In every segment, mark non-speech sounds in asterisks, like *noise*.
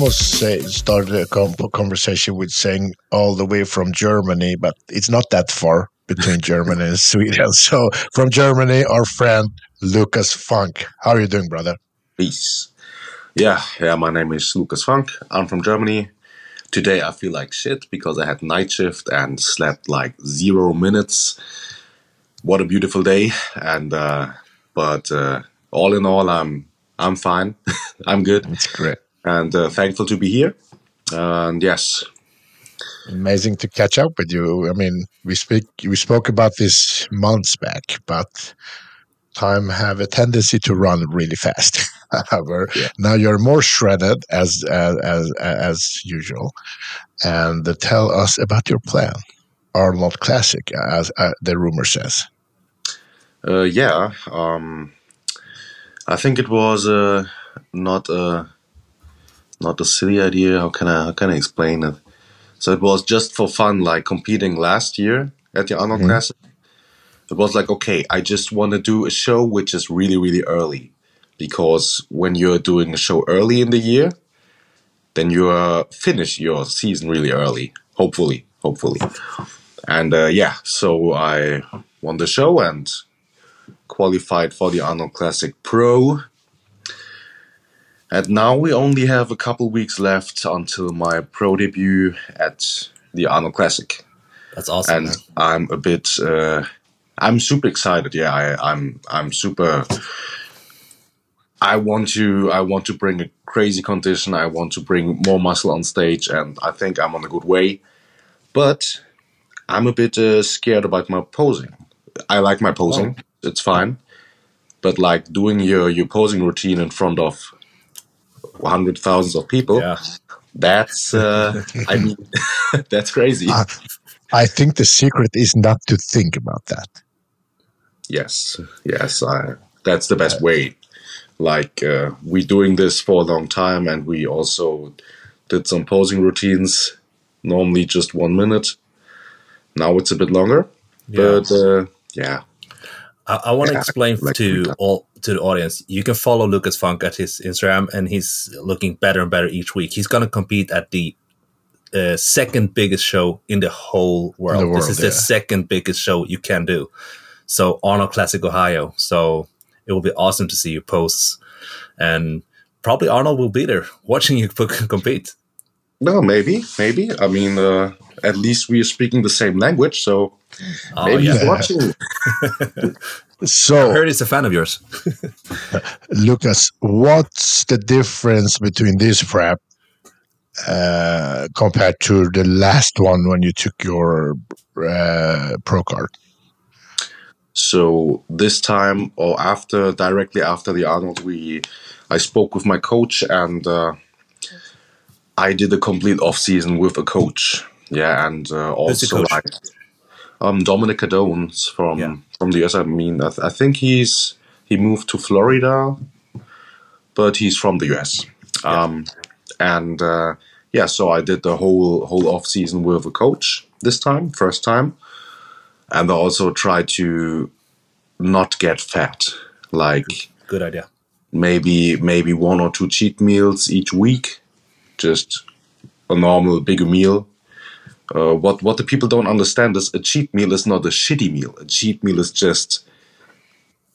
almost say, started a conversation with saying all the way from Germany, but it's not that far between *laughs* Germany and Sweden. So from Germany, our friend Lucas Funk. How are you doing, brother? Peace. Yeah, yeah. My name is Lucas Funk. I'm from Germany. Today I feel like shit because I had night shift and slept like zero minutes. What a beautiful day! And uh, but uh, all in all, I'm I'm fine. *laughs* I'm good. That's great. And uh, thankful to be here. And yes, amazing to catch up with you. I mean, we speak we spoke about this months back, but time have a tendency to run really fast. *laughs* However, yeah. now you're more shredded as as as, as usual, and tell us about your plan. Arnold Classic, as uh, the rumor says. Uh, yeah, um, I think it was uh, not a not a silly idea. How can I how can I explain it? So it was just for fun, like competing last year at the Arnold mm-hmm. Classic. It was like, okay, I just want to do a show which is really, really early. Because when you're doing a show early in the year, then you uh, finish your season really early. Hopefully, hopefully. And uh, yeah, so I won the show and qualified for the Arnold Classic Pro. And now we only have a couple weeks left until my pro debut at the Arnold Classic. That's awesome. And man. I'm a bit, uh, I'm super excited. Yeah, I, I'm, I'm super. I want to, I want to bring a crazy condition. I want to bring more muscle on stage, and I think I'm on a good way. But I'm a bit uh, scared about my posing. I like my posing; oh. it's fine. But like doing your your posing routine in front of hundred thousands of people. Yeah. That's, uh, I mean, *laughs* that's crazy. Uh, I think the secret is not to think about that. Yes, yes, I, that's the best way. Like uh, we doing this for a long time, and we also did some posing routines. Normally just one minute. Now it's a bit longer, yeah. but uh, yeah, I, I want to yeah, explain like to all to the audience. You can follow Lucas Funk at his Instagram, and he's looking better and better each week. He's going to compete at the uh, second biggest show in the whole world. The world this is yeah. the second biggest show you can do. So Arnold Classic Ohio. So it will be awesome to see your posts, and probably Arnold will be there watching you *laughs* compete. No, maybe, maybe. I mean, uh, at least we are speaking the same language, so oh, maybe yeah. he's watching. *laughs* so I heard he's a fan of yours. *laughs* Lucas, what's the difference between this prep uh, compared to the last one when you took your uh, pro card? So this time, or after, directly after the Arnold, we, I spoke with my coach and. Uh, I did a complete off season with a coach. Yeah, and uh, also like um, Dominic Cadones from yeah. from the US. I mean, I, th- I, think he's he moved to Florida, but he's from the US. Yeah. Um, and uh, yeah, so I did the whole whole off season with a coach this time, first time, and I also tried to not get fat. Like good idea. Maybe maybe one or two cheat meals each week, just a normal bigger meal uh, what what the people don't understand is a cheat meal is not a shitty meal. A cheat meal is just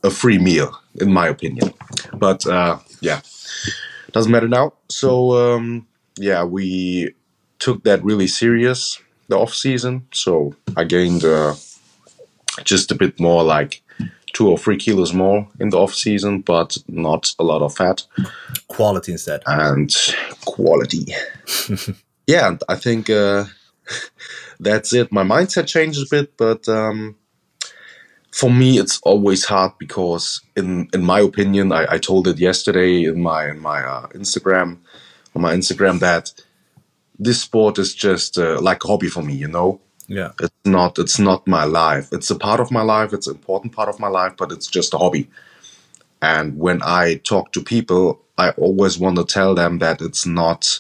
a free meal, in my opinion. But uh, yeah, doesn't matter now. So um, yeah, we took that really serious the off season. So I gained uh, just a bit more, like two or three kilos more in the off season, but not a lot of fat. Quality instead. And quality. *laughs* yeah, I think uh, that's it. My mindset changes a bit, but um, for me, it's always hard because, in in my opinion, I, I told it yesterday in my in my uh, Instagram on my Instagram that this sport is just uh, like a hobby for me. You know, yeah, it's not it's not my life. It's a part of my life. It's an important part of my life, but it's just a hobby. And when I talk to people, I always want to tell them that it's not.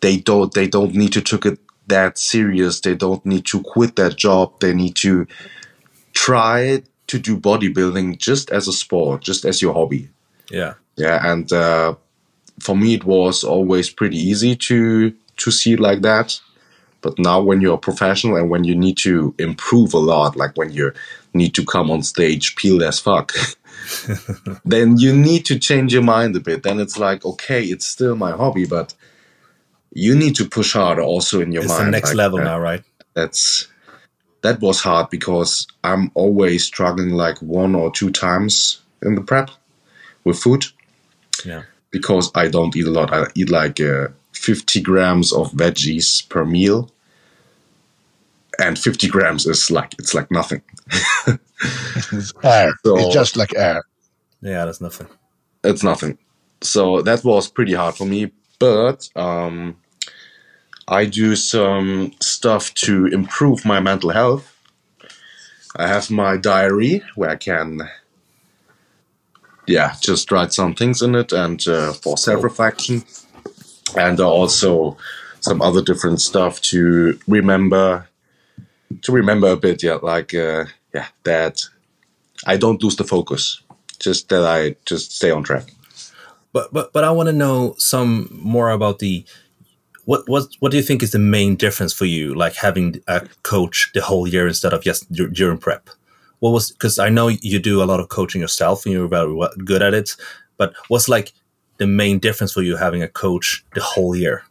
They don't. They don't need to take it that serious. They don't need to quit that job. They need to try to do bodybuilding just as a sport, just as your hobby. Yeah. Yeah. And uh, for me it was always pretty easy to to see it like that but now when you're a professional and when you need to improve a lot like when you need to come on stage peeled as fuck *laughs* then you need to change your mind a bit then it's like okay it's still my hobby but you need to push harder also in your it's mind It's the next like, level uh, now, right? that's that was hard because I'm always struggling like one or two times in the prep with food Yeah. because I don't eat a lot. I eat like uh, 50 grams of veggies per meal, and 50 grams is like it's like nothing. It's *laughs* air. So- it's just like air. Yeah, that's nothing. It's nothing. So that was pretty hard for me. But um, I do some stuff to improve my mental health. I have my diary where I can, yeah, just write some things in it and uh, for self reflection. And also some other different stuff to remember, to remember a bit, yeah, like, uh, yeah, that I don't lose the focus, just that I just stay on track. But but but I want to know some more about the what what what do you think is the main difference for you, like having a coach the whole year instead of just during prep? What was because I know you do a lot of coaching yourself and you're very good at it, but what's like the main difference for you having a coach the whole year?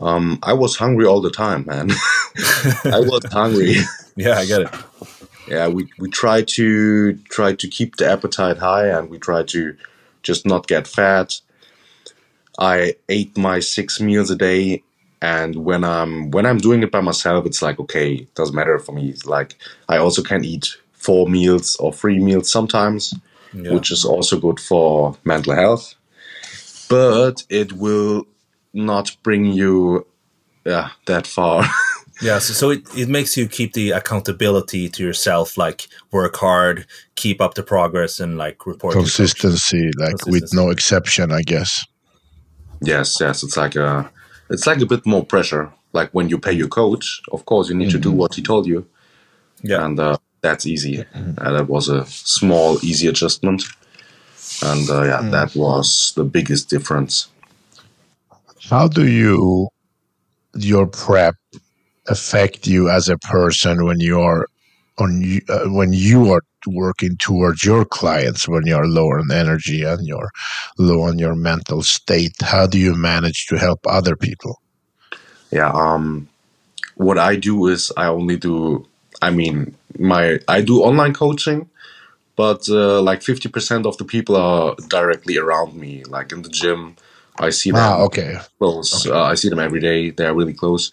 Um, I was hungry all the time, man. *laughs* I was hungry. *laughs* Yeah, I get it. Yeah, we, we try to try to keep the appetite high, and we try to just not get fat. I ate my six meals a day, and when I'm when I'm doing it by myself, it's like okay, it doesn't matter for me. It's like I also can eat four meals or three meals sometimes, Yeah. which is also good for mental health. But it will not bring you yeah, that far. *laughs* Yeah, so, so it, it makes you keep the accountability to yourself, like work hard, keep up the progress, and like report. to the coach. Consistency, like with no exception, I guess. Yes, yes, it's like a, it's like a bit more pressure. Like when you pay your coach, of course you need to do what he told you, Yeah, and uh, that's easy. And that was a small, easy adjustment, and uh, yeah, that was the biggest difference. How do you your prep affect you as a person when you are on uh, when you are working towards your clients when you are low on energy and you're low on your mental state? How do you manage to help other people? Yeah. Um, what I do is I only do. I mean, my I do online coaching, but uh, like fifty percent of the people are directly around me, like in the gym. I see them. Ah, okay. close. Uh, I see them every day. They're really close.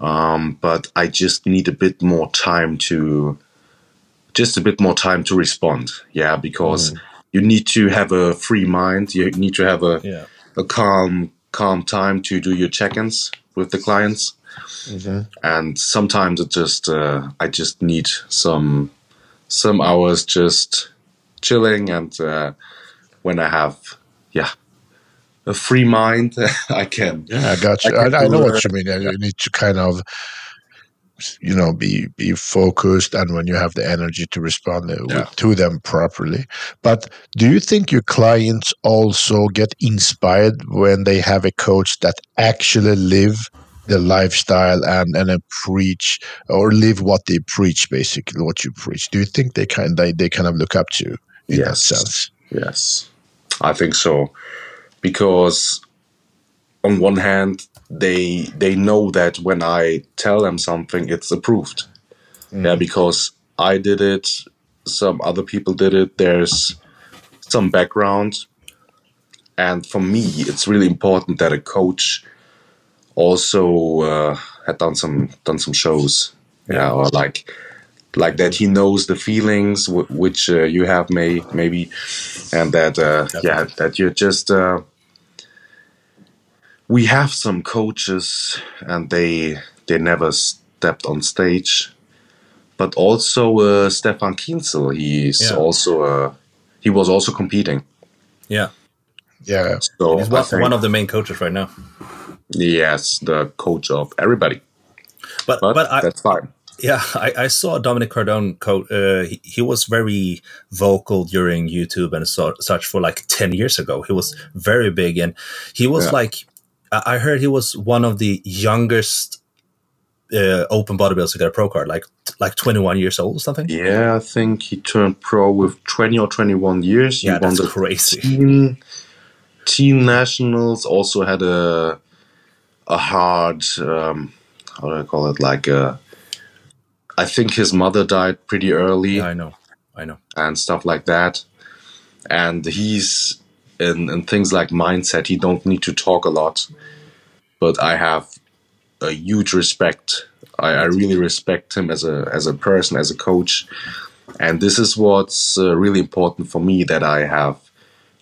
Um, but I just need a bit more time to, just a bit more time to respond. Yeah, because you need to have a free mind. You need to have a, yeah, a calm, calm time to do your check-ins with the clients. And sometimes it just, uh, I just need some, some hours just chilling. And uh, when I have, yeah, a free mind, *laughs* I can. Yeah, I got you. I I, I know what you mean. You need to kind of, you know, be be focused, and when you have the energy to respond uh, Yeah. to them properly. But do you think your clients also get inspired when they have a coach that actually live the lifestyle and and uh, preach or live what they preach, basically what you preach? Do you think they kind they, they kind of look up to you in that Yes. sense? Yes, I think so, because on one hand, they they know that when I tell them something, it's approved. Yeah, because I did it, some other people did it. There's some background, and for me, it's really important that a coach also uh, had done some done some shows. Yeah, or like like that he knows the feelings w- which uh, you have may maybe and that uh, yeah that you're just uh, we have some coaches and they they never stepped on stage but also uh, Stefan Kienzel he's Yeah. also uh, he was also competing yeah. Yeah, so He's one, think- one of the main coaches right now. yes the coach of everybody But but, but I, that's fine Yeah, I, I saw Dominic Cardone. Co- uh, he, he, was very vocal during YouTube and so, such for like ten years ago. He was very big, and he was yeah. like, I heard he was one of the youngest uh, open bodybuilders to get a pro card, like like twenty one years old or something. Yeah, I think he turned pro with twenty or twenty one years. Yeah, he that's crazy. Teen, teen nationals also had a a hard. Um, how do I call it? Like a, uh, I think his mother died pretty early. Yeah, I know, I know, and stuff like that. And he's in, in things like mindset. He don't need to talk a lot, but I have a huge respect. I, I really respect him as a as a person, as a coach, and this is what's uh, really important for me. That I have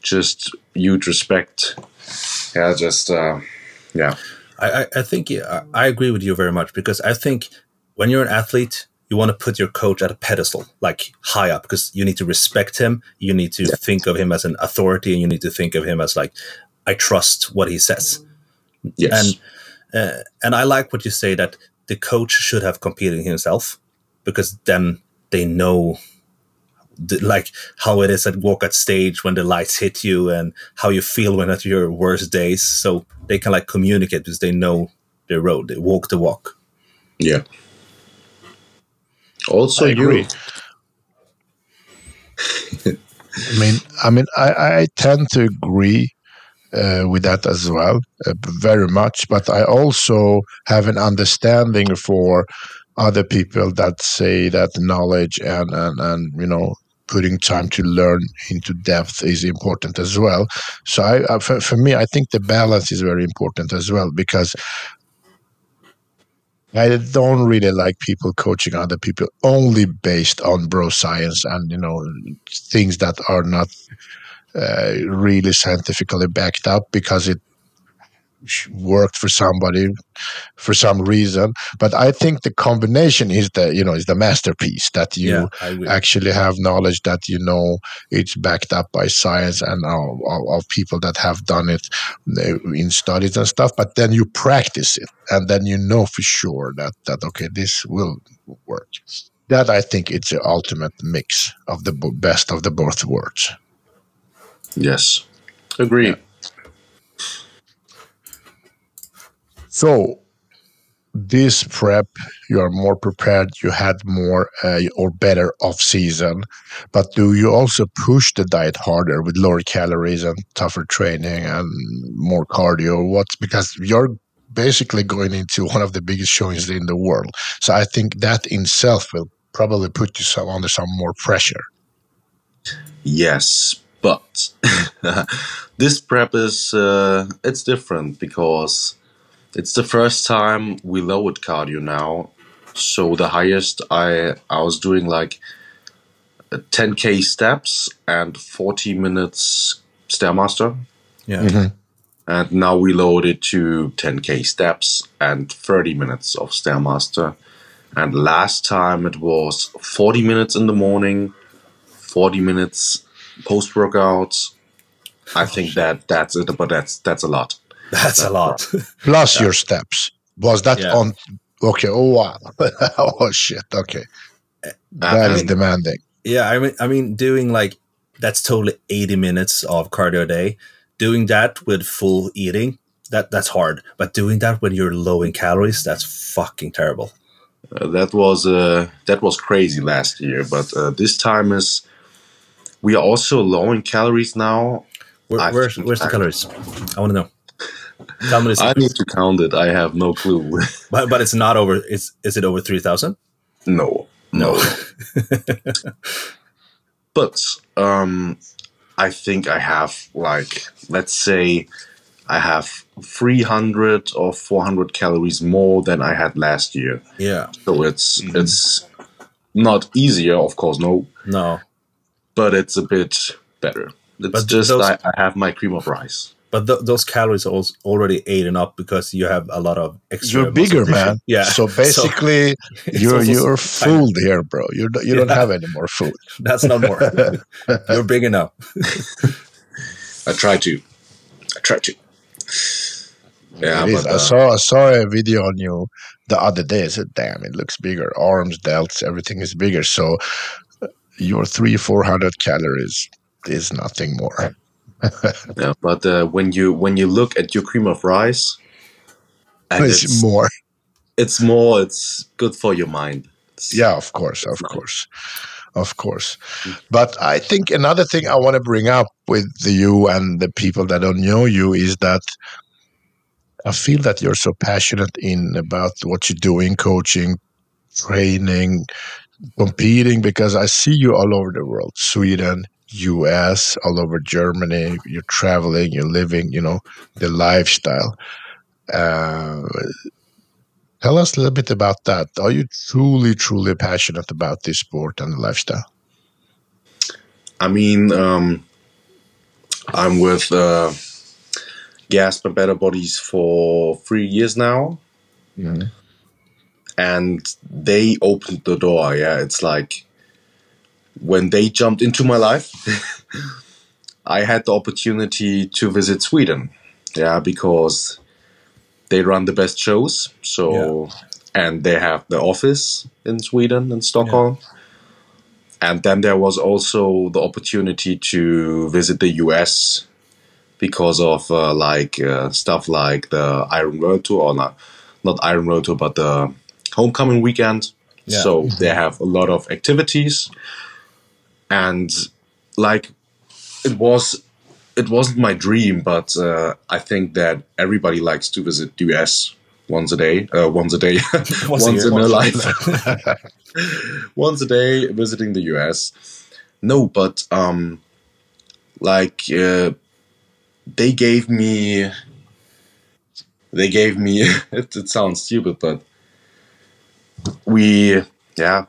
just huge respect. Yeah, just uh, yeah. I, I think I agree with you very much because I think when you're an athlete, you want to put your coach at a pedestal, like high up, because you need to respect him. You need to yeah. think of him as an authority, and you need to think of him as like, I trust what he says. Yes. And uh, and I like what you say that the coach should have competed himself, because then they know like how it is at walk at stage when the lights hit you and how you feel when at your worst days so they can like communicate because they know the road they walk the walk yeah also I agree. I mean, I mean, I, I tend to agree uh, with that as well, uh, very much. But I also have an understanding for other people that say that knowledge and and, and you know putting time to learn into depth is important as well. So I, I for, for me, I think the balance is very important as well because I don't really like people coaching other people only based on bro science and you know things that are not uh, really scientifically backed up because it worked for somebody for some reason but i think the combination is the you know is the masterpiece that you yeah, actually have knowledge that you know it's backed up by science and of, of people that have done it uh, in studies and stuff but then you practice it and then you know for sure that that okay this will work. That i think it's the ultimate mix of the best of the both worlds. Yes. Agree yeah. So this prep, you are more prepared. You had more uh, or better off season, but do you also push the diet harder with lower calories and tougher training and more cardio? What's because you're basically going into one of the biggest showings in the world. So I think that in itself will probably put you some, under some more pressure. Yes, but *laughs* this prep is uh, it's different because it's the first time we lowered cardio now. So the highest I I was doing like 10k steps and 40 minutes stairmaster. Yeah. Mm-hmm. And now we lowered to 10k steps and 30 minutes of stairmaster. And last time it was 40 minutes in the morning, 40 minutes post workouts. I think that that's it, but that's that's a lot. That's a lot. *laughs* Plus yeah. your steps. Was that yeah. on? Okay. Oh wow. *laughs* oh shit. Okay. Uh, that is demanding. Yeah, I mean, I mean, doing like that's totally eighty minutes of cardio a day. Doing that with full eating, that that's hard. But doing that when you're low in calories, that's fucking terrible. Uh, that was uh, that was crazy last year, but uh, this time is we are also low in calories now. Where, where's where's the calories? I want to know. I need to count it. I have no clue. *laughs* but but it's not over. Is is it over three thousand? No, no. but um, I think I have like let's say I have 300 or 400 calories more than I had last year. Yeah. So it's mm-hmm. it's not easier, of course, no. No. But it's a bit better. It's but just those, I, I, have my cream of rice but th- those calories are already eaten up because you have a lot of extra. You're bigger, man. Yeah. So *laughs* basically, *laughs* so you're you're fooled here, bro. You you don't have any more food. *laughs* That's not more. you're big enough. I try to. I try to. Yeah, It is. but I uh, saw I saw a video on you the other day. I said, "Damn, it looks bigger. Arms, delts, everything is bigger." So uh, your three four hundred calories is nothing more. *laughs* yeah, but uh, when you when you look at your cream of rice, and it's, it's more. it's more, it's good for your mind. It's- Yeah, of course, of not- course, of course. But I think another thing I want to bring up with you and the people that don't know you is that I feel that you're so passionate in about what you're doing, coaching, training, competing, because I see you all over the world, Sweden, US, all over Germany. You're traveling, you're living, you know, the lifestyle. Uh, tell us a little bit about that. Are you truly, truly passionate about this sport and the lifestyle? I mean, um, I'm with uh, Gasp and Better Bodies for three years now, and they opened the door. Yeah, it's like when they jumped into my life, *laughs* I had the opportunity to visit Sweden. Yeah, because they run the best shows. So, and they have the office in Sweden in Stockholm. And then there was also the opportunity to visit the US because of uh, like uh, stuff like the Iron World Tour, or not, not Iron World Tour, but the Homecoming Weekend. Yeah. So they have a lot of activities, and like it was, it wasn't my dream, but uh, I think that everybody likes to visit the US once a day, uh, once a day, *laughs* Once a year. in their life *laughs* once a day visiting the US. No, but um, like uh, they gave me, they gave me. *laughs* It, it sounds stupid, but we, yeah,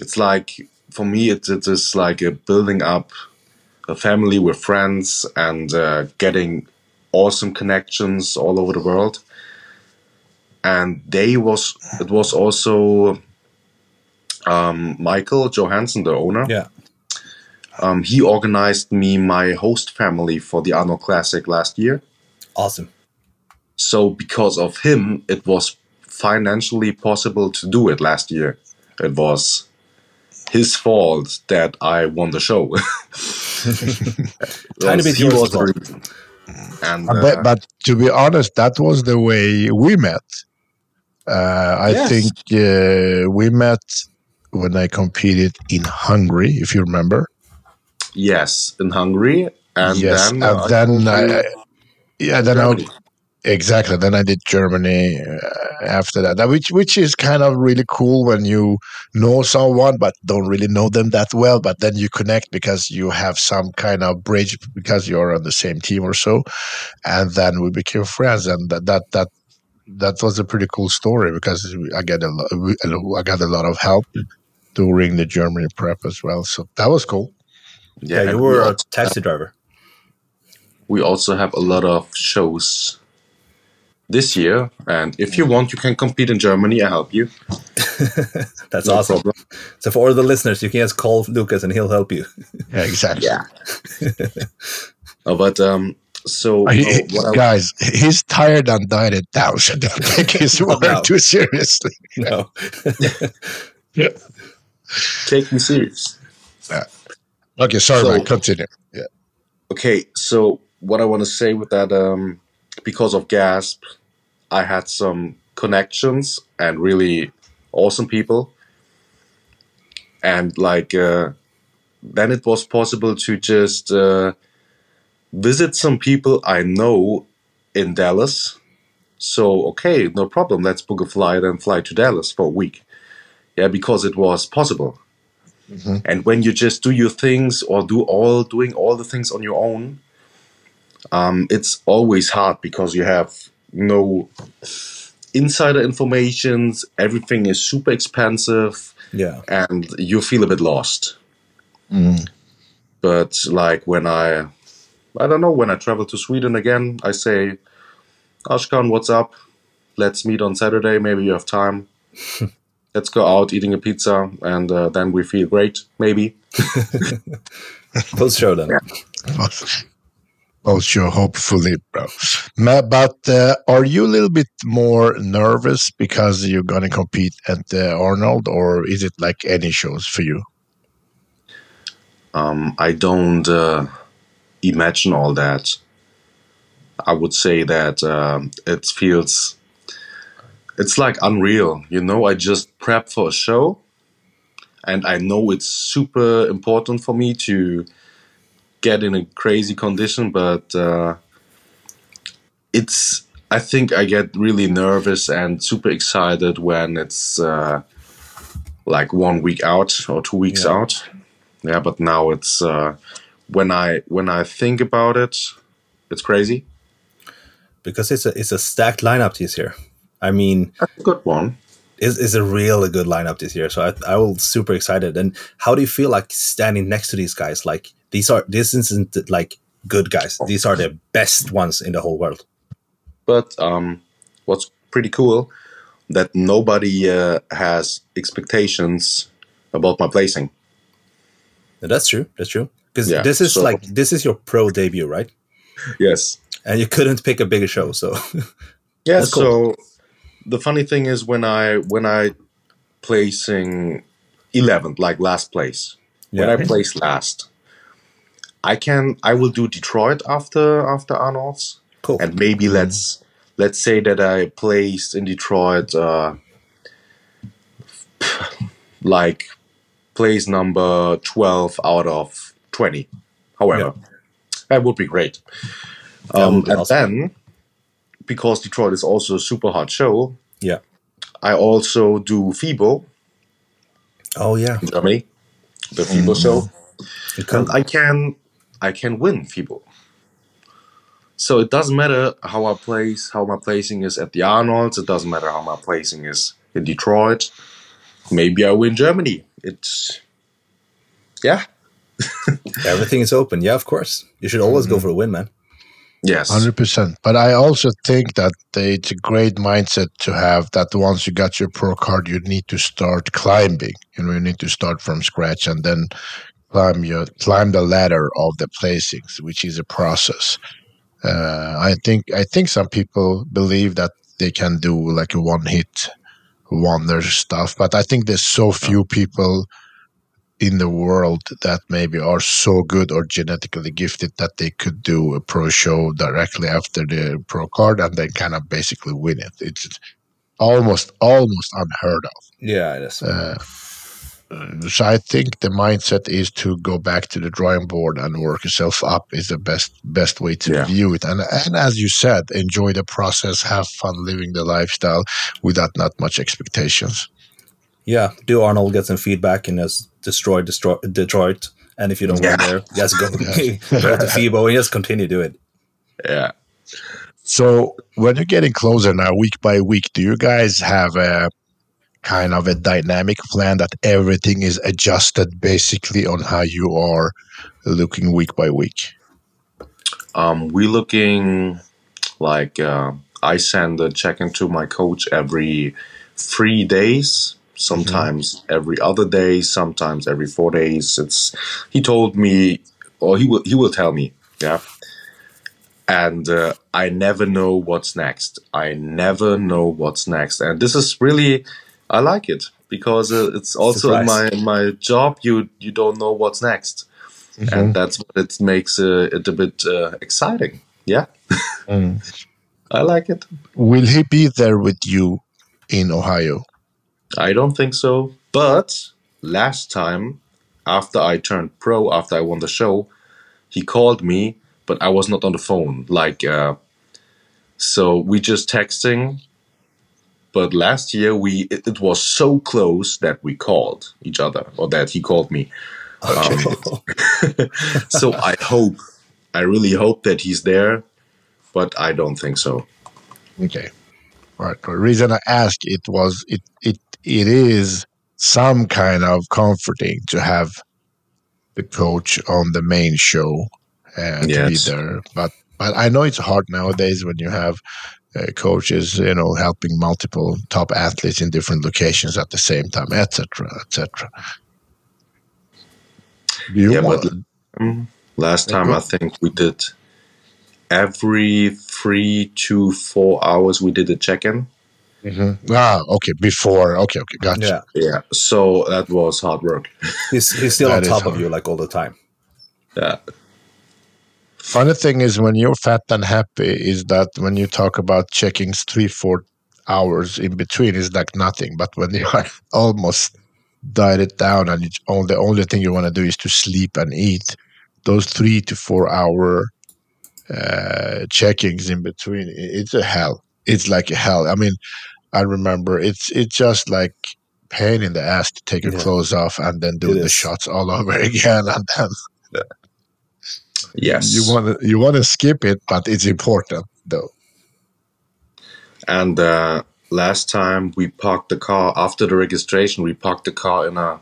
it's like for me, it, it is like a building up a family with friends and uh, getting awesome connections all over the world. And they was it was also um, Michael Johansson, the owner. Yeah. Um, he organized me my host family for the Arnold Classic last year. Awesome. So because of him, it was financially possible to do it last year. It was his fault that I won the show. *laughs* Tiny bit He was the reason. And Uh, uh, but, but to be honest, that was the way we met. Uh, I Yes. think uh, we met when I competed in Hungary, if you remember. yes, in Hungary, and yes, then and uh, then I, yeah, then I, Germany. Exactly. Then I did Germany uh, after that, That- which which is kind of really cool when you know someone but don't really know them that well, but then you connect because you have some kind of bridge because you're on the same team or so, and then we became friends, and that that that that was a pretty cool story because I get a lot, I got a lot of help during the Germany prep as well, so that was cool. Yeah, and you we were a taxi driver. we also have a lot of shows this year. And if you want, you can compete in Germany. I help you. *laughs* That's No awesome. problem. So for all the listeners, you can just call Lucas and he'll help you. Yeah, exactly. Yeah. *laughs* But um, so He- uh, what I- guys, he's tired and dieted down, so don't take his *laughs* word No. too seriously. no. yeah. take me serious. Yeah. Okay, sorry, So- man. Continue. Yeah. Okay, so what I want to say with that, um, because of Gasp, I had some connections and really awesome people, and like uh, then it was possible to just uh, visit some people I know in Dallas. So okay, no problem. Let's book a flight and fly to Dallas for a week. Yeah, because it was possible. And when you just do your things or do all doing all the things on your own, um, it's always hard because you have no insider informations. Everything is super expensive, Yeah. and you feel a bit lost. Mm. But like when I, I don't know, when I travel to Sweden again, I say, Ashkan, what's up? Let's meet on Saturday. Maybe you have time. *laughs* Let's go out eating a pizza, and uh, then we feel great. Maybe. *laughs* Post show then. Yeah. Also, hopefully, bro. But uh, are you a little bit more nervous because you're going to compete at the Arnold, or is it like any shows for you? Um, I don't uh, imagine all that. I would say that um, it feels it's like unreal. You know, I just prep for a show, and I know it's super important for me to get in a crazy condition, but uh, it's. I think I get really nervous and super excited when it's uh, like one week out or two weeks Yeah. out. Yeah, but now it's uh, when I when I think about it, it's crazy. because it's a it's a stacked lineup this year. I mean, That's a good one. it's, it's a really good lineup this year. So I I will super excited. And how do you feel like standing next to these guys? Like these are this isn't like good guys. These are the best ones in the whole world. But um, what's pretty cool that nobody uh, has expectations about my placing. That's true. That's true. Because Yeah, this is so- like this is your pro debut, right? Yes. And you couldn't pick a bigger show. So *laughs* Yeah. Cool. So the funny thing is when I when I placing eleventh, like last place, when I place last, I can I will do Detroit after after Arnold's, cool. and maybe let's let's say that I placed in Detroit uh, *laughs* like place number twelve out of twenty. However, that would be great. Um, be and awesome. then, because Detroit is also a super hot show, yeah. I also do FIBO Oh yeah. in Germany, the FIBO show, You can, and I can I can win FIBO. So it doesn't matter how I place, how my placing is at the Arnold's. It doesn't matter how my placing is in Detroit. Maybe I win Germany. It's yeah, *laughs* everything is open. Yeah, of course. You should always go mm-hmm. for a win, man. yes, Hundred percent. But I also think that it's a great mindset to have. That once you got your pro card, you need to start climbing. You know, you need to start from scratch and then climb your climb the ladder of the placings, which is a process. Uh, I think I think some people believe that they can do like a one hit wonder stuff, but I think there's so few people in the world that maybe are so good or genetically gifted that they could do a pro show directly after the pro card and then kind of basically win it. It's almost almost unheard of. Yeah, it is. Uh, Um, so I think the mindset is to go back to the drawing board and work yourself up is the best best way to Yeah. view it. And and as you said, enjoy the process, have fun living the lifestyle without not much expectations. Yeah, do Arnold get some feedback and just destroy, destroy Detroit? And if you don't Yeah. win there, just go, *laughs* *laughs* go to FIBO and just continue do it. yeah. So when you're getting closer now, week by week, do you guys have a kind of a dynamic plan that everything is adjusted basically on how you are looking week by week? Um, we looking like uh, I send a check in to my coach every three days, sometimes every other day, sometimes every four days. It's he told me, or he will he will tell me, yeah. And uh, I never know what's next. I never know what's next, and this is really I like it because uh, it's also in my my job. You you don't know what's next and that's what it makes uh, it a bit uh, exciting. Yeah, Mm. *laughs* I like it. Will he be there with you in Ohio? I don't think so, but last time after I turned pro, after I won the show, he called me, but I was not on the phone. Like, uh, so we just texting. But last year we it, it was so close that we called each other, or that he called me. Um, *laughs* *laughs* so I hope, I really hope that he's there, but I don't think so. Okay. All right. The reason I asked it was it it it is some kind of comforting to have the coach on the main show uh, Yes. to be there. But but I know it's hard nowadays when you have uh, coaches, you know, helping multiple top athletes in different locations at the same time, etc., etc. Do you Yeah, want? but- Um, last time I think we did every three to four hours we did a check-in. Mm-hmm. Ah, okay. Before, okay, okay, gotcha. Yeah, Yeah, so that was hard work. he's he's still on top of you like all the time. Yeah, Funny thing is, when you're fat and happy, is that when you talk about checking three, four hours in between, is like nothing. But when *laughs* you are almost dieted down and it's all, the only thing you want to do is to sleep and eat, those three to four hour uh, checkings in between, it's a hell. It's like a hell. I mean, I remember it's it's just like pain in the ass to take your Yeah. clothes off and then do the shots all over *laughs* again and then yes. you want to you want to skip it but it's important though And uh, last time we parked the car after the registration, we parked the car in a,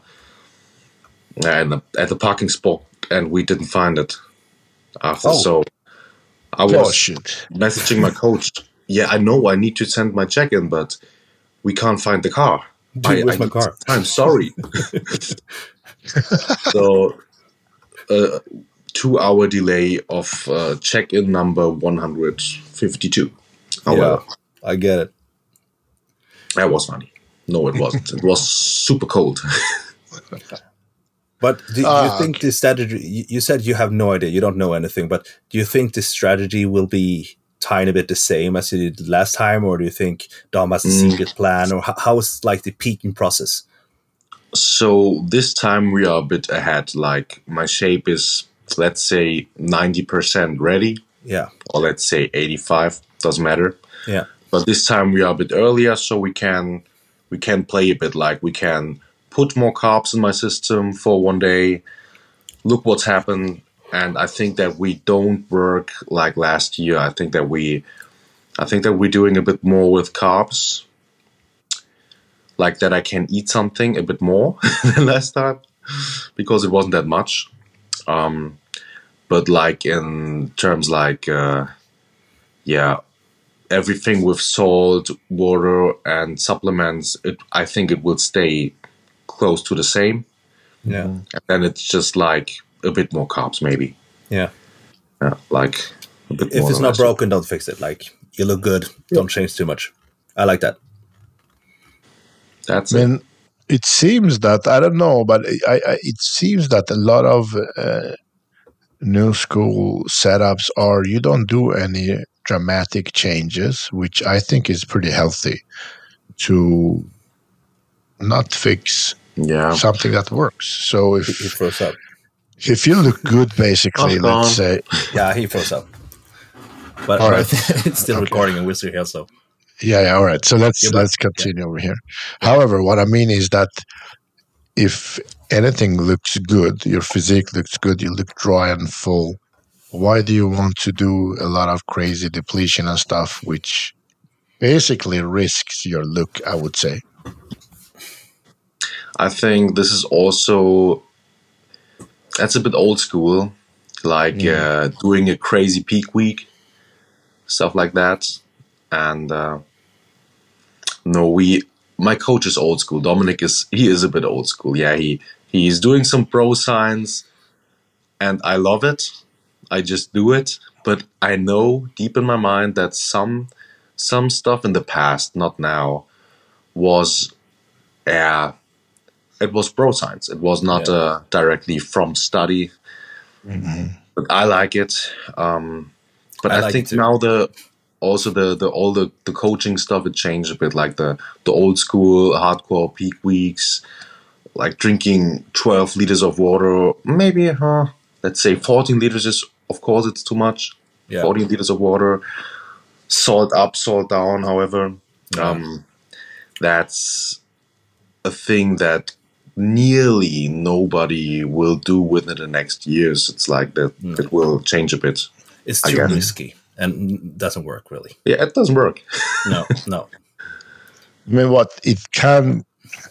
uh, in the at the parking spot, and we didn't find it. After Oh. so, I oh was shit messaging my coach. Yeah, I know I need to send my check-in, but we can't find the car. Dude, I, where's I my need car? time. Sorry. *laughs* so, uh, two-hour delay of uh, check-in number one hundred fifty-two. However, I get it. that was funny. No, it wasn't. it was super cold. *laughs* But do, do you Ah, think the strategy? You, you said you have no idea, you don't know anything. But do you think the strategy will be tiny bit the same as you did last time, or do you think Dom has a Mm. secret plan, or how, how is like the peaking process? So this time we are a bit ahead. Like my shape is, let's say, ninety percent ready, Yeah, or let's say eighty-five. Doesn't matter. yeah, But this time we are a bit earlier, so we can we can play a bit. Like we can put more carbs in my system for one day. Look what's happened, and I think that we don't work like last year. I think that we, I think that we're doing a bit more with carbs. Like that, I can eat something a bit more *laughs* than last time because it wasn't that much. Um, but like in terms like, uh, yeah, everything with salt, water, and supplements, it, I think it will stay close to the same. yeah, And then it's just like a bit more carbs, maybe. yeah. Yeah, like a bit If more it's not broken, don't fix it. Like you look good, don't change too much. I like that. That's i it. it seems that i don't know but I, I, it seems that a lot of uh, new school setups are you don't do any dramatic changes which i think is pretty healthy to not fix Yeah. something that works so He, he if froze up. if you look good basically Oh, let's say Yeah, he froze up. But, All but right. *laughs* it's still Okay. recording, and we're still here. So Yeah, yeah, all right. So let's Yeah, but- let's continue over here. However, what I mean is that if anything looks good, your physique looks good, you look dry and full. Why do you want to do a lot of crazy depletion and stuff, which basically risks your look? I would say. I think this is also that's a bit old school, like uh, doing a crazy peak week, stuff like that. And uh, no, we my coach is old school. Dominic is he is a bit old school. Yeah, he he's doing some bro science, and I love it. I just do it, but I know deep in my mind that some some stuff in the past, not now, was uh, it was bro science. It was not Yeah. uh, directly from study, but I like it. Um, but I I, like think now the also the the all the the coaching stuff it changed a bit. Like the the old school hardcore peak weeks, like drinking twelve liters of water, maybe uh, let's say fourteen liters is of course it's too much. yeah, 14 liters of water, salt up, salt down. However, um, that's a thing that nearly nobody will do within the next years. It's like that it will change a bit. it's too guess. risky and doesn't work really. Yeah, it doesn't work. No, no. *laughs* I mean, what it can.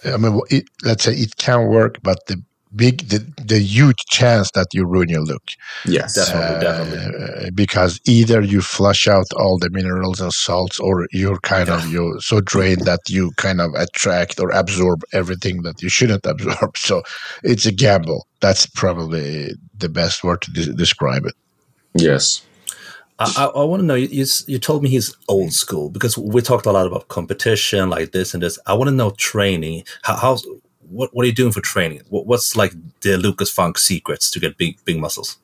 I mean, it, let's say it can work, but the big, the, the huge chance that you ruin your look. Yes. Definitely, definitely. Uh, because either you flush out all the minerals and salts or you're kind of you so drained that you kind of attract or absorb everything that you shouldn't *laughs* absorb so it's a gamble that's probably the best word to de- describe it Yes. I, I want to know. You, you told me he's old school because we talked a lot about competition, like this and this. I want to know training. How, how's what, what are you doing for training? What, what's like the Lucas Funk secrets to get big big muscles?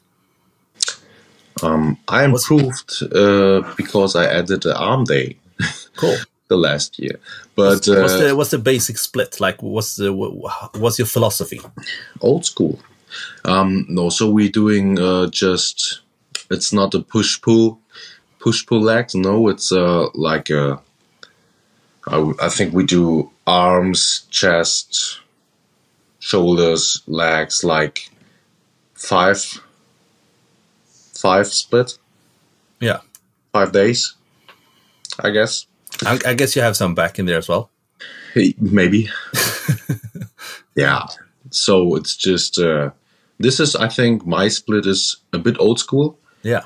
Um, I improved uh, because I added the arm day. *laughs* Cool. the last year, but what's, what's, uh, the what's the basic split? Like, what's the what's your philosophy? old school. Um, no, so we're doing uh, just. It's not a push pull, push pull legs. No, it's uh, like a. I, w- I think we do arms, chest, shoulders, legs, like five, five split, Yeah, five days, I guess. I, I guess you have some back in there as well. Maybe. *laughs* yeah. So it's just uh, this is I think my split is a bit old school, Yeah,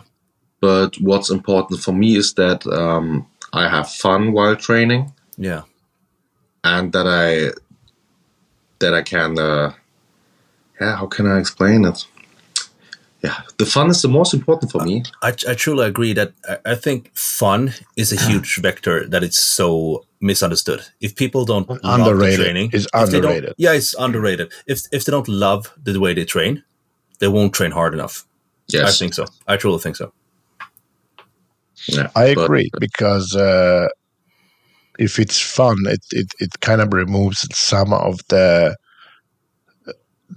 but what's important for me is that um, I have fun while training yeah, and that I that I can uh, yeah how can I explain it? Yeah, the fun is the most important for me. I, I truly agree that I, I think fun is a huge vector that it's so misunderstood. If people don't love the training, It's if they don't- underrated. Yeah, it's underrated. If if they don't love the way they train, they won't train hard enough. Yes, I think so. I truly think so. Yeah, I but- agree because uh, if it's fun, it, it, it kind of removes some of the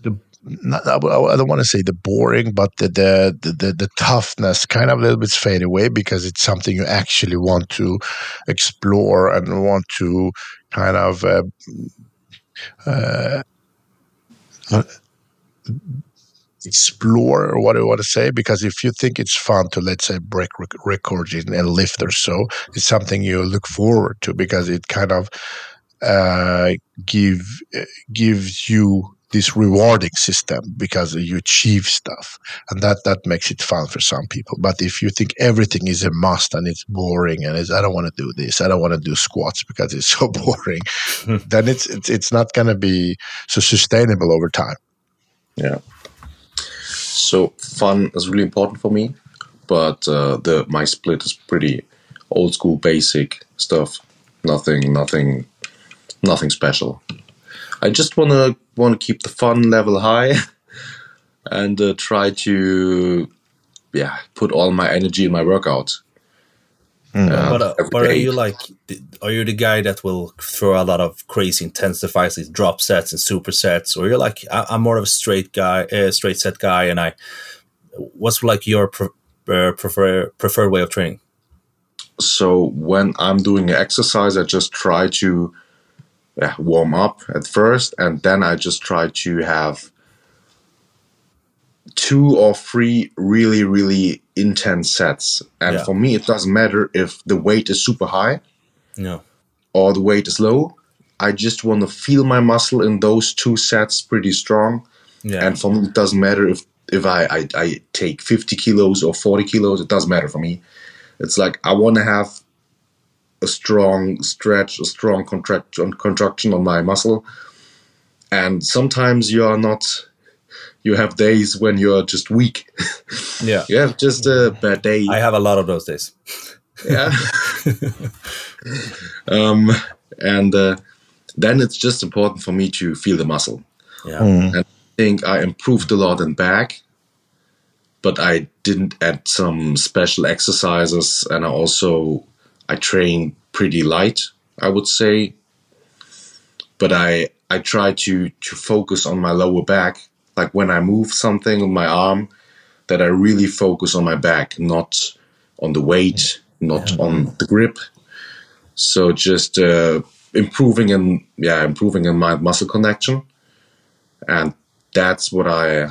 the. Not, I I don't want to say the boring, but the, the the the the toughness kind of a little bit fade away because it's something you actually want to explore and want to kind of uh, uh, explore or what do you want to say because if you think it's fun to let's say break rec- records in and lift or so it's something you look forward to because it kind of uh, give gives you this rewarding system because you achieve stuff and that that makes it fun for some people but if you think everything is a must and it's boring and it's i don't want to do this i don't want to do squats because it's *laughs* so boring *laughs* then it's it's, it's not going to be so sustainable over time Yeah. So fun is really important for me, but uh, the my split is pretty old school, basic stuff. Nothing, nothing, nothing special. I just wanna wanna keep the fun level high, *laughs* and uh, try to, yeah, put all my energy in my workout. Uh, but uh, but are you like, the- are you the guy that will throw a lot of crazy intensifiers, these drop sets and supersets, or you're like, I, I'm more of a straight guy, uh, straight set guy, and I, what's like your pre- uh, prefer preferred way of training? so when I'm doing an exercise, I just try to yeah, warm up at first, and then I just try to have two or three really, really intense sets. And Yeah. for me, it doesn't matter if the weight is super high No, or the weight is low. I just want to feel my muscle in those two sets pretty strong. yeah, And for me, it doesn't matter if if I, I, I take 50 kilos or 40 kilos. It doesn't matter for me. It's like I want to have a strong stretch, a strong contraction, contraction on my muscle. And sometimes you are not. You have days when you are just weak. *laughs* yeah. you have just a bad day. I have a lot of those days. yeah. *laughs* um, and uh, then it's just important for me to feel the muscle. Yeah, and I think I improved a lot in back, but I didn't add some special exercises, and I also I train pretty light, I would say. But I I try to to focus on my lower back, like when I move something on my arm, that I really focus on my back, not on the weight, not on the grip. So just uh, improving in yeah improving in my muscle connection and that's what I,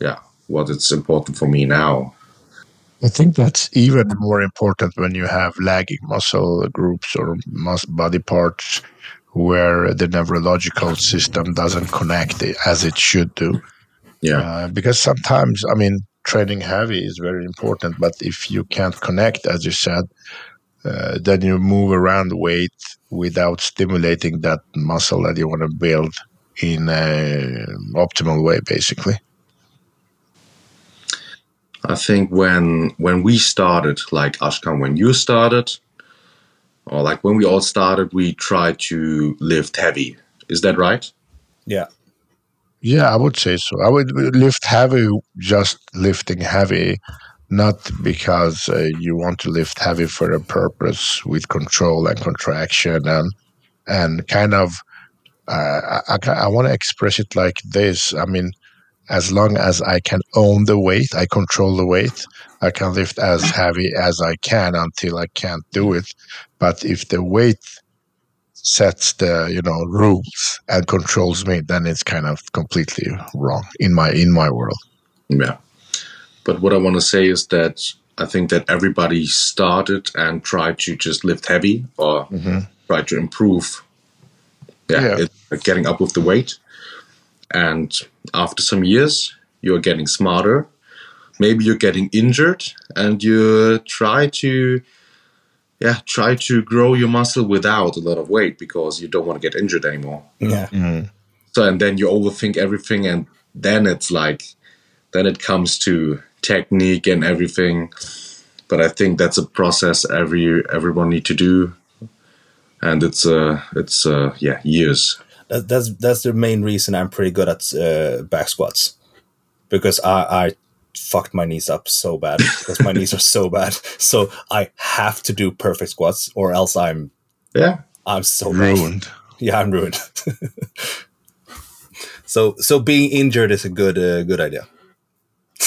yeah, what it's important for me now. I think that's even more important when you have lagging muscle groups or mus- body parts where the neurological system doesn't connect as it should do. Yeah, Uh, because sometimes, I mean, training heavy is very important, but if you can't connect, as you said, uh, then you move around weight without stimulating that muscle that you want to build in an optimal way, basically. I think when when we started, like Ashkan, when you started, or like when we all started, we tried to lift heavy. Is that right? Yeah. Yeah, I would say so. I would lift heavy, just lifting heavy, not because uh, you want to lift heavy for a purpose with control and contraction and and kind of. Uh, I, I, I want to express it like this. I mean, as long as I can own the weight, I control the weight. I can lift as heavy as I can until I can't do it. But if the weight sets the you know rules and controls me, then it's kind of completely wrong in my in my world. Yeah. But what I want to say is that I think that everybody started and tried to just lift heavy or mm-hmm. try to improve. Yeah, yeah. It, getting up with the weight. And after some years, you're getting smarter. Maybe you're getting injured and you try to yeah, try to grow your muscle without a lot of weight because you don't want to get injured anymore. Yeah. Mm-hmm. So and then you overthink everything and then it's like then it comes to technique and everything. But I think that's a process every everyone need to do. And it's uh it's uh yeah, years. That's that's the main reason I'm pretty good at uh, back squats because I, I fucked my knees up so bad because my knees are so bad. *laughs* So I have to do perfect squats or else I'm yeah I'm so ruined. Bad. *laughs* Yeah, I'm ruined. *laughs* so so being injured is a good uh, good idea.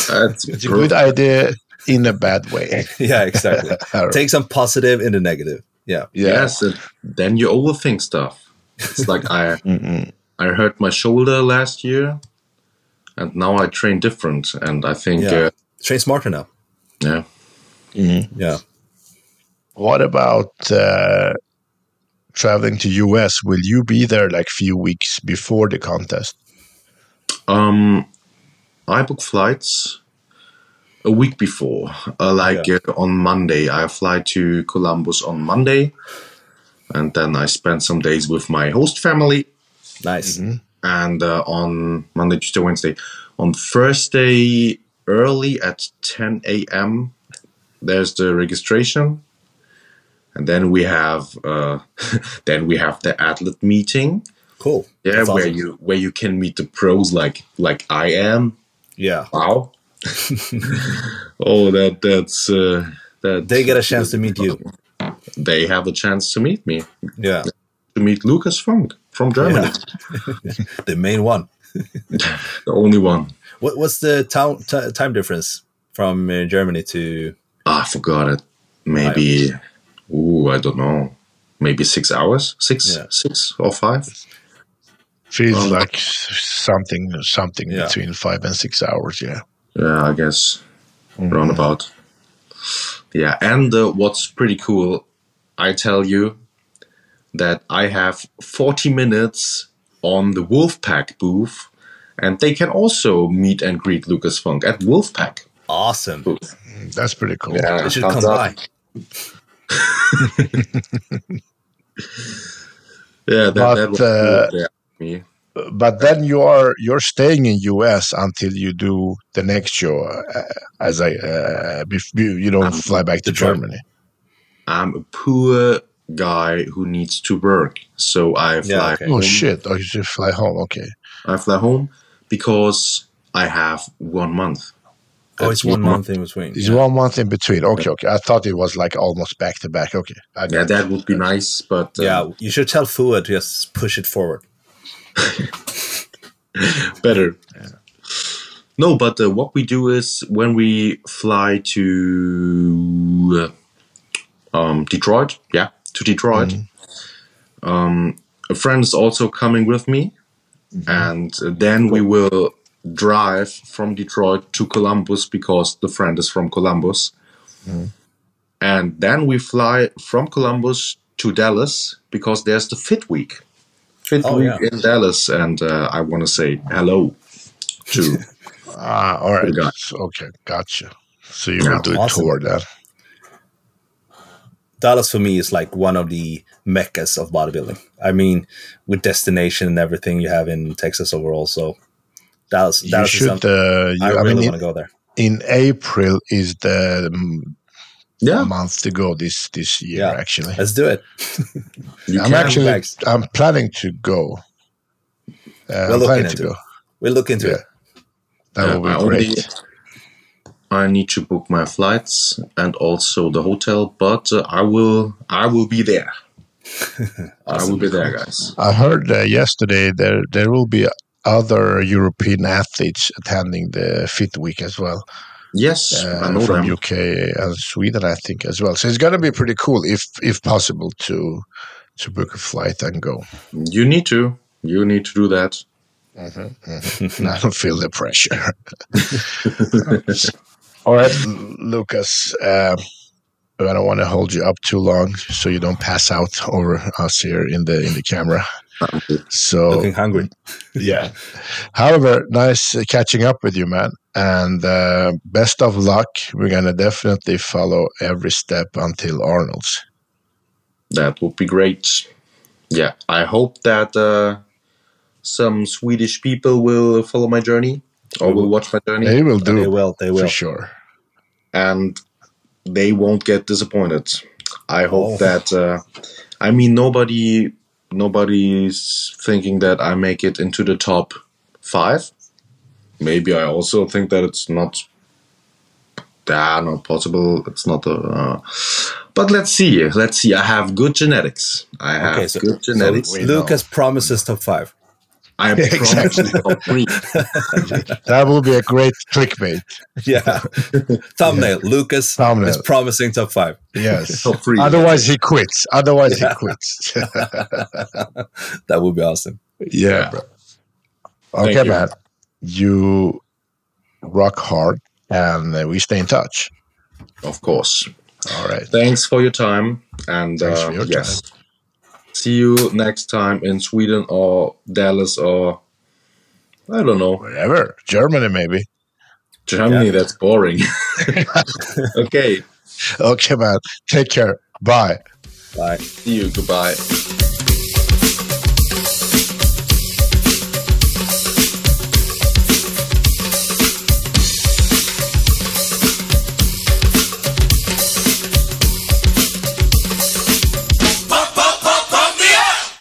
That's it's a good idea in a bad way. yeah, exactly. Take some positive in the negative. Yeah. Yes, then you overthink stuff. It's like I I hurt my shoulder last year and now I train different, and I think yeah. uh, train smarter now. Yeah, mm-hmm. yeah. What about uh, traveling to US? Will you be there like few weeks before the contest? Um, I book flights a week before. Uh, like yeah. uh, on Monday, I fly to Columbus on Monday, and then I spend some days with my host family. Nice. Mm-hmm and uh, on Monday, Tuesday, Wednesday. On Thursday, early at 10 a.m., there's the registration, and then we have uh, *laughs* then we have the athlete meeting. Cool. Yeah, That's where awesome. you where you can meet the pros like like I am. Yeah. Wow. *laughs* oh, that that's uh, that. They get a chance to meet you. They have a chance to meet me. Yeah. To meet Lucas Funk from Germany. Yeah. *laughs* the main one. *laughs* the only one. What, what's the town, t- time difference from uh, Germany to? Oh, I forgot it. Maybe, ooh, I don't know. Maybe six hours, six, yeah. six or five. Feels um, like something, something yeah. between five and six hours. Yeah. Yeah, I guess mm-hmm. roundabout. Yeah, and uh, what's pretty cool, I tell you, that I have 40 minutes on the Wolfpack booth, and they can also meet and greet Lucas Funk at Wolfpack. Awesome. Booth. That's pretty cool. Yeah, they should come by. *laughs* yeah, that, but, that was uh, cool. But then you are you're staying in US until you do the next show, uh, as I uh, you don't fly back to Germany. I'm a poor guy who needs to work. So I fly. Yeah, okay. Oh shit! Oh, you just fly home. Okay. I fly home because I have one month. Oh, it's one, month, in between. It's yeah. one month in between. Okay, okay. I thought it was like almost back to back. Okay. yeah, that would be nice, but uh, yeah, you should tell Fua to just push it forward. *laughs* Better. Yeah. No, but uh, what we do is when we fly to uh, um, Detroit, yeah, to Detroit. Mm. Um, a friend is also coming with me, mm-hmm. and then we will drive from Detroit to Columbus because the friend is from Columbus. Mm. And then we fly from Columbus to Dallas because there's the Fit Week. Fit oh, Week yeah. in Dallas, and uh, I want to say hello to. *laughs* ah, all right. Okay, gotcha. So you yeah, will do awesome. a tour then. Dallas for me is like one of the meccas of bodybuilding. I mean, with destination and everything you have in Texas overall. So Dallas, you Dallas should. Uh, you, I, I, really mean, want to go there. in April is the mm, Yeah, month to go this this year. Yeah. Actually, Let's do it. you I'm actually Thanks. I'm planning to go. Uh, We're I'm looking planning to into go. it. We'll look into Yeah. it. That Yeah, will I be only- great. I need to book my flights and also the hotel, but uh, I will I will be there. *laughs* I will be there, guys. I heard uh, yesterday there there will be other European athletes attending the Fit Week as well. Yes, uh, I know from them. UK and Sweden, I think, as well. So it's going to be pretty cool if if possible to to book a flight and go. You need to. You need to do that. *laughs* I don't feel the pressure. *laughs* All right, Lucas. Uh, I don't want to hold you up too long, so you don't pass out over us here in the in the camera. So Looking hungry. *laughs* yeah. However, nice uh, catching up with you, man. And uh, best of luck. We're gonna definitely follow every step until Arnold's. That would be great. Yeah, I hope that uh, some Swedish people will follow my journey or will watch my journey, They will do They will. They will. for sure. And they won't get disappointed. I hope Oh. that. Uh, I mean, nobody, nobody's thinking that I make it into the top five. Maybe I also think that it's not. Ah, not possible. It's not a. Uh, but let's see. Let's see. I have good genetics. I have Okay, so, good genetics. we Lucas promises top five. I am *laughs* Exactly. exactly. top three. *laughs* That will be a great clickbait. Yeah. *laughs* Thumbnail. Lucas Thumbnail. is promising top five. Yes. Top three. Otherwise, he quits. Otherwise, he quits. That would be awesome. yeah, Yeah. bro. Thank Okay, you. man. You rock hard, and uh, we stay in touch. Of course. All right. Thanks for your time. And Thanks uh, for your yes. See you next time in Sweden or Dallas or I don't know. Wherever. Germany, maybe. Germany, Yeah. that's boring. *laughs* okay. Okay, man. Take care. Bye. Bye. See you. Goodbye.